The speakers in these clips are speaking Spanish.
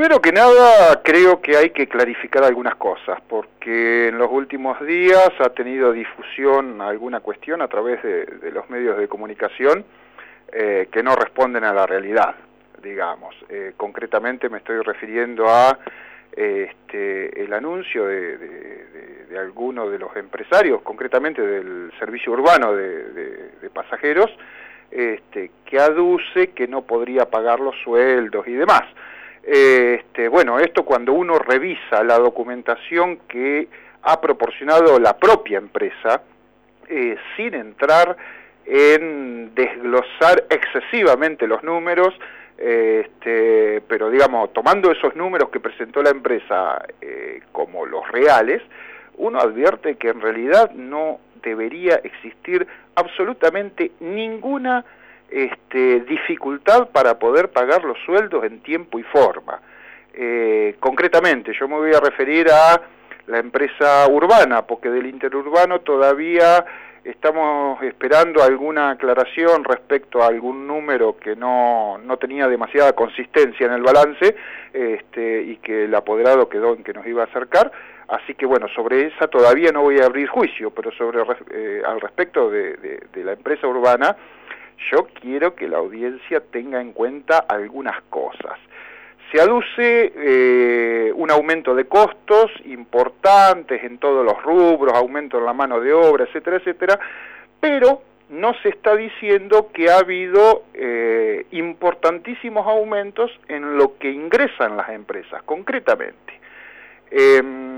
Primero que nada, creo que hay que clarificar algunas cosas, porque en los últimos días ha tenido difusión alguna cuestión a través de, los medios de comunicación eh, que no responden a la realidad, digamos. Eh, concretamente me estoy refiriendo a este, el anuncio de, de, algunos de los empresarios, concretamente del servicio urbano de, pasajeros, este, que aduce que no podría pagar los sueldos y demás. Este, bueno, esto cuando uno revisa la documentación que ha proporcionado la propia empresa, eh, sin entrar en desglosar excesivamente los números, este, pero digamos, tomando esos números que presentó la empresa eh, como los reales, uno advierte que en realidad no debería existir absolutamente ninguna este, dificultad para poder pagar los sueldos en tiempo y forma. Eh, concretamente, yo me voy a referir a la empresa urbana, porque del interurbano todavía estamos esperando alguna aclaración respecto a algún número que no, no tenía demasiada consistencia en el balance este, y que el apoderado quedó en que nos iba a acercar. Así que bueno, sobre esa todavía no voy a abrir juicio, pero sobre eh, al respecto de, de la empresa urbana, yo quiero que la audiencia tenga en cuenta algunas cosas. Se aduce eh, un aumento de costos importantes en todos los rubros, aumento en la mano de obra, etcétera, etcétera, pero no se está diciendo que ha habido eh, importantísimos aumentos en lo que ingresan las empresas, concretamente. Em,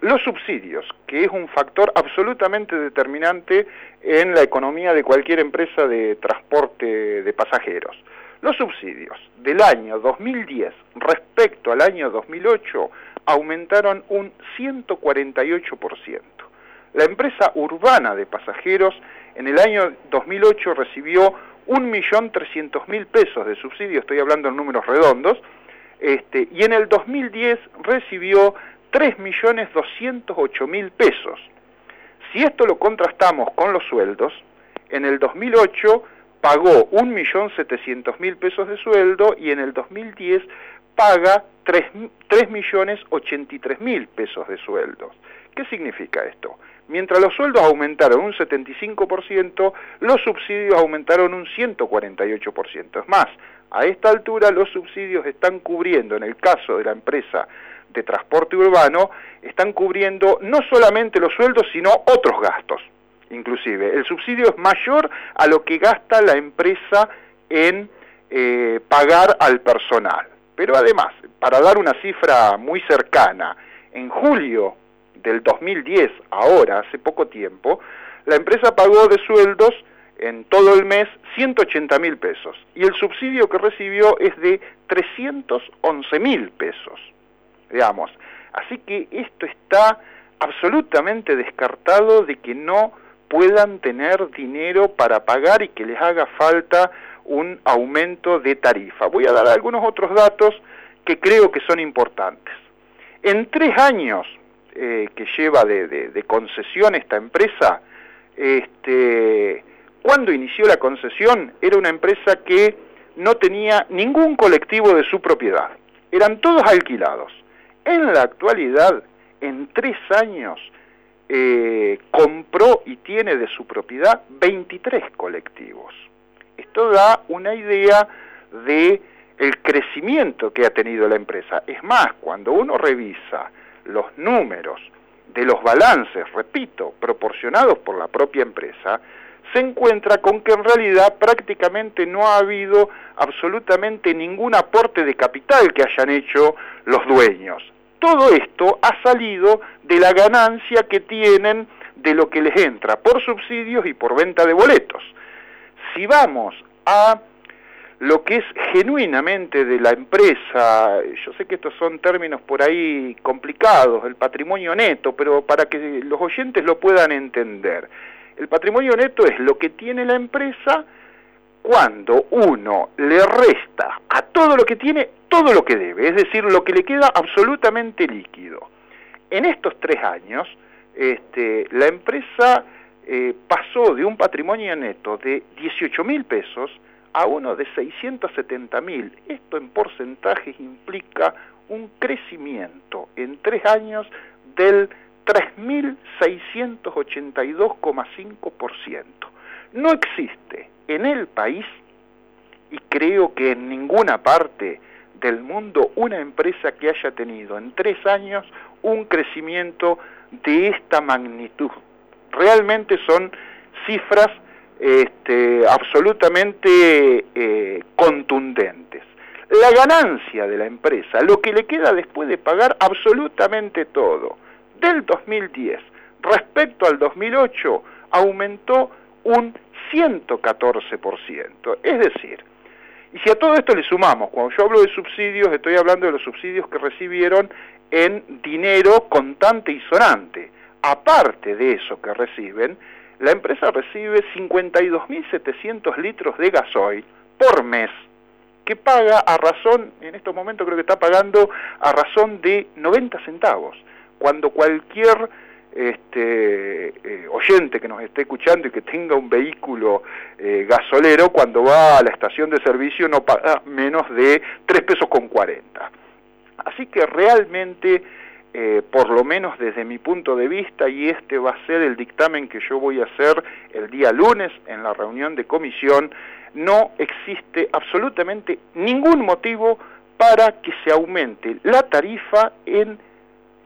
los subsidios, que es un factor absolutamente determinante en la economía de cualquier empresa de transporte de pasajeros. Los subsidios del año 2010 respecto al año 2008 aumentaron un 148%. La empresa urbana de pasajeros en el año 2008 recibió 1.300.000 pesos de subsidio, estoy hablando en números redondos, este, y en el 2010 recibió 3.208.000 pesos. Si esto lo contrastamos con los sueldos, en el 2008 pagó 1.700.000 pesos de sueldo y en el 2010 paga 3.083.000 pesos de sueldos. ¿Qué significa esto? Mientras los sueldos aumentaron un 75%, los subsidios aumentaron un 148%. Es más, a esta altura los subsidios están cubriendo, en el caso de la empresa de transporte urbano están cubriendo no solamente los sueldos, sino otros gastos, inclusive. El subsidio es mayor a lo que gasta la empresa en eh, pagar al personal. Pero además, para dar una cifra muy cercana, en julio del 2010, ahora, hace poco tiempo, la empresa pagó de sueldos en todo el mes 180 mil pesos y el subsidio que recibió es de 311 mil pesos digamos. Así que esto está absolutamente descartado de que no puedan tener dinero para pagar y que les haga falta un aumento de tarifa. Voy a dar algunos otros datos que creo que son importantes. En tres años eh, que lleva de, concesión esta empresa, este, cuando inició la concesión era una empresa que no tenía ningún colectivo de su propiedad, eran todos alquilados. En la actualidad, en tres años, eh, compró y tiene de su propiedad 23 colectivos. Esto da una idea de el crecimiento que ha tenido la empresa. Es más, cuando uno revisa los números de los balances, repito, proporcionados por la propia empresa, se encuentra con que en realidad prácticamente no ha habido absolutamente ningún aporte de capital que hayan hecho los dueños. Todo esto ha salido de la ganancia que tienen de lo que les entra por subsidios y por venta de boletos. Si vamos a lo que es genuinamente de la empresa, yo sé que estos son términos por ahí complicados, el patrimonio neto, pero para que los oyentes lo puedan entender. El patrimonio neto es lo que tiene la empresa cuando uno le resta a todo lo que tiene todo lo que debe, es decir, lo que le queda absolutamente líquido. En estos tres años, este, la empresa eh, pasó de un patrimonio neto de 18 mil pesos a uno de 670 mil. Esto en porcentajes implica un crecimiento en tres años del 3.682,5%. No existe en el país, y creo que en ninguna parte del mundo, una empresa que haya tenido en tres años un crecimiento de esta magnitud. Realmente son cifras este, absolutamente eh, contundentes. La ganancia de la empresa, lo que le queda después de pagar absolutamente todo, del 2010 respecto al 2008, aumentó un 114%. Es decir, y si a todo esto le sumamos, cuando yo hablo de subsidios, estoy hablando de los subsidios que recibieron en dinero contante y sonante. Aparte de eso que reciben, la empresa recibe 52.700 litros de gasoil por mes, que paga a razón, en estos momentos creo que está pagando a razón de 90 centavos, cuando cualquier este, eh, oyente que nos esté escuchando y que tenga un vehículo eh, gasolero, cuando va a la estación de servicio no paga menos de 3 pesos con 40. Así que realmente eh, por lo menos desde mi punto de vista, y este va a ser el dictamen que yo voy a hacer el día lunes en la reunión de comisión, no existe absolutamente ningún motivo para que se aumente la tarifa en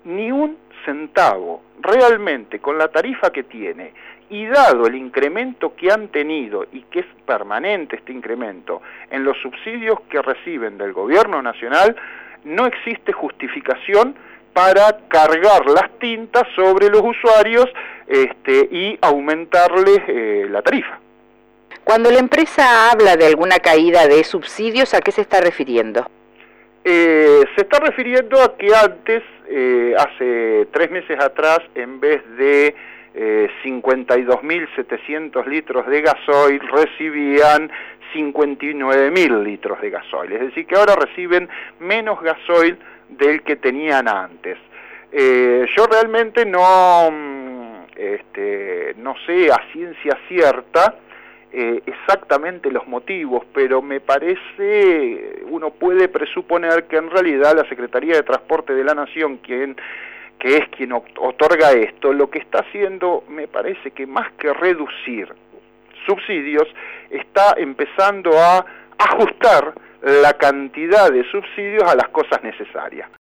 ni un centavo. Realmente, con la tarifa que tiene y dado el incremento que han tenido y que es permanente este incremento en los subsidios que reciben del gobierno nacional, no existe justificación para cargar las tintas sobre los usuarios este, y aumentarles eh, la tarifa. Cuando la empresa habla de alguna caída de subsidios, ¿a qué se está refiriendo? Eh, se está refiriendo a que antes, eh, hace tres meses atrás, en vez de 52.700 litros de gasoil, recibían 59.000 litros de gasoil. Es decir, que ahora reciben menos gasoil del que tenían antes. Eh, yo realmente no, mm, este, no sé a ciencia cierta eh, exactamente los motivos, pero me parece, uno puede presuponer que en realidad la Secretaría de Transporte de la Nación, quien que es quien otorga esto, lo que está haciendo, me parece que más que reducir subsidios, está empezando a ajustar la cantidad de subsidios a las cosas necesarias.